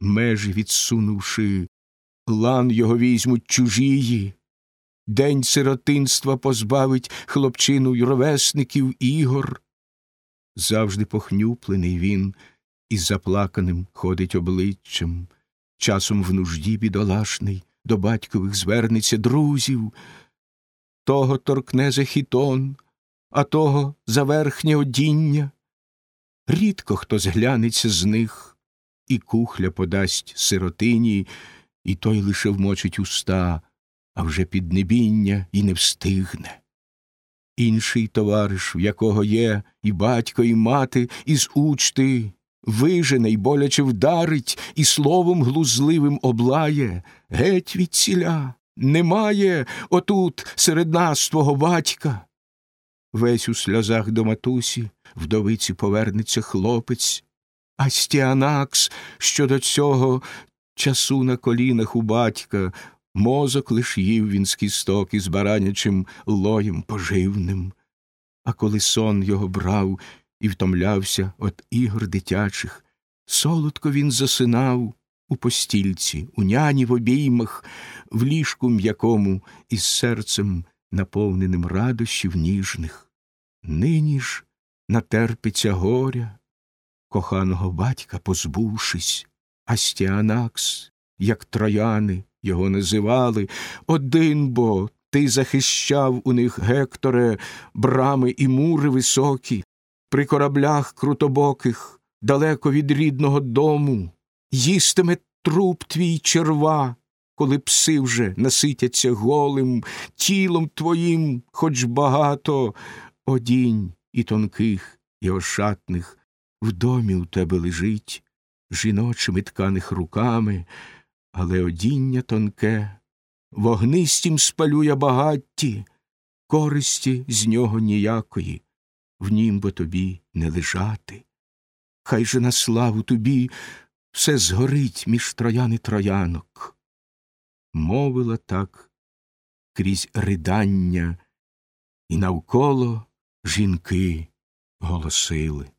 межі відсунувши, лан його візьмуть чужії, день сиротинства позбавить хлопчину й ровесників ігор. Завжди похнюплений він із заплаканим ходить обличчям, часом в нужді бідолашний до батькових звернеться друзів, того торкне за хітон, а того за верхнє одіння. Рідко хто зглянеться з них, і кухля подасть сиротині, і той лише вмочить уста, а вже піднебіння і не встигне. Інший товариш, в якого є і батько, і мати, із учти, вижене й боляче вдарить, і словом глузливим облає, геть від ціля, немає отут серед нас твого батька. Весь у сльозах до матусі, вдовиці повернеться хлопець, а Стіанакс, що до цього часу на колінах у батька, мозок лиш їв він з кісток із баранячим лоєм поживним. А коли сон його брав і втомлявся от ігор дитячих, солодко він засинав у постільці, у няні в обіймах, в ліжку м'якому із серцем, наповненим радощів ніжних. Нині ж натерпиться горя, коханого батька позбувшись, Астіанакс, як трояни його називали, один бо ти захищав у них Гекторе, брами і мури високі, при кораблях крутобоких, далеко від рідного дому, їстиме труп твій черва, коли пси вже наситяться голим, тілом твоїм, хоч багато одінь і тонких, і ошатних в домі у тебе лежить, жіночими тканих руками, але одіння тонке, вогнистім спалює багатті, користі з нього ніякої, в нім бо тобі не лежати. Хай же на славу тобі все згорить між трояни троянок. Мовила так крізь ридання, і навколо жінки голосили.